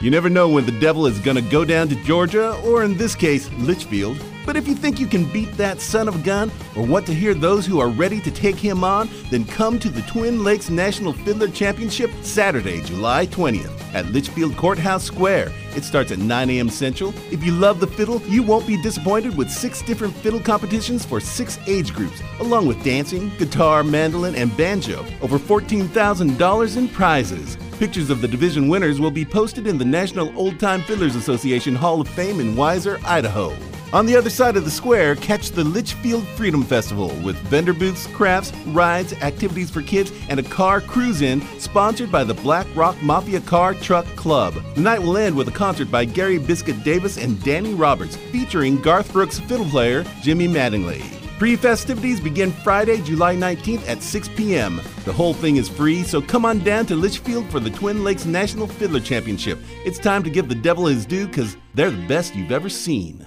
You never know when the devil is gonna go down to Georgia, or in this case, Leitchfield. But if you think you can beat that son of a gun, or want to hear those who are ready to take him on, then come to the Twin Lakes National Fiddler Championship Saturday, July 20th at Leitchfield Courthouse Square. It starts at 9 a.m. Central. If you love the fiddle, you won't be disappointed with six different fiddle competitions for six age groups, along with dancing, guitar, mandolin, and banjo. Over $14,000 in prizes. Pictures of the division winners will be posted in the National Old Time Fiddlers Association Hall of Fame in Weiser, Idaho. On the other side of the square, catch the Leitchfield Freedom Festival with vendor booths, crafts, rides, activities for kids, and a car cruise in sponsored by the Black Rock Mafia Car Truck Club. The night will end with a concert by Gary Biscuit Davis and Danny Roberts, featuring Garth Brooks fiddle player Jimmy Mattingly. Pre festivities begin Friday, July 19th at 6 p.m. The whole thing is free, so come on down to Leitchfield for the Twin Lakes National Fiddler Championship. It's time to give the devil his due because they're the best you've ever seen.